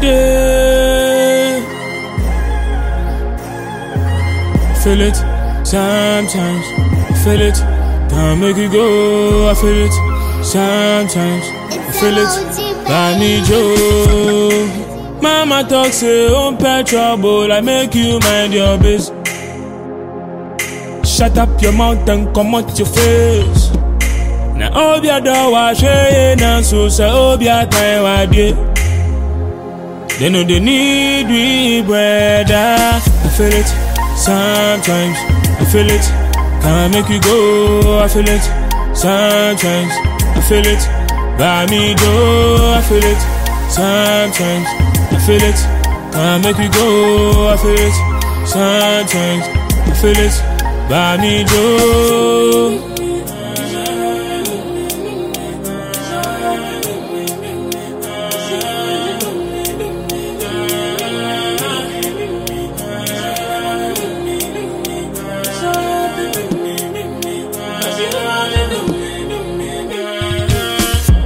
day. Feel it sometimes, feel it, can't make it go. I feel it sometimes, I feel it. Buy me Joe. Mama talk say on pay trouble, I make you mind your biz. Shut up your mouth and come out your face. Na obia do wa shey na so say obia time wa die. They know they need we brother. I feel it sometimes. I feel it. Can't make you go. I feel it sometimes. I feel it. By me do. I feel it sometimes. I feel it. Can't make you go. I feel it sometimes. I feel it. By me do.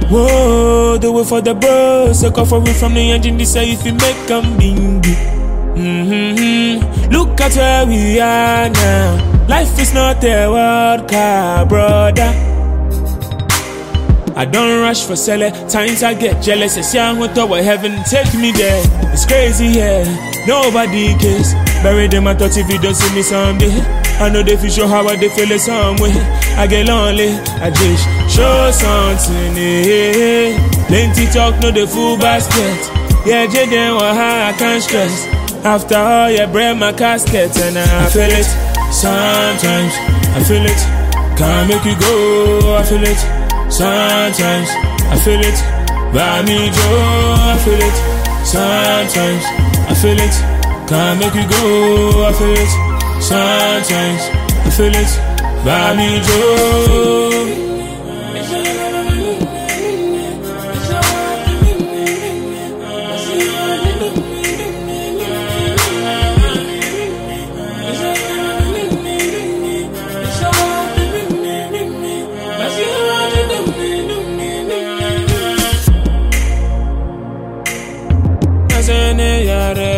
Whoa, do it for the bros. Take off away from the engine. This say if you make a bingy. Mm-hmm. Look at where we are now. Life is not a world car, brother. I don't rush for selling. Times I get jealous. I see I'm with heaven. Take me there. It's crazy, yeah. Nobody cares. Bury them. I thought if you don't see me someday. I know they feel sure how I they feel it some way. I get lonely. I just show something. Yeah. Plenty talk, no the full basket. Yeah, Jaden, what I can't stress. After all, yeah, bread my casket and I feel it. Sometimes I feel it. Can't make you go. I feel it. Sometimes I feel it. By me Joe. I feel it. Sometimes I feel it. Can't make you go. I feel it. Sometimes I feel it. Buy me Joe. Yare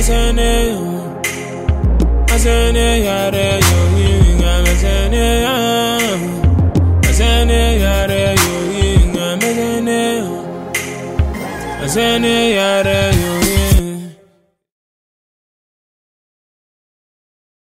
masene yo Masene yare yo yinga masene ya Masene yare yo yinga masene yo Masene yare yo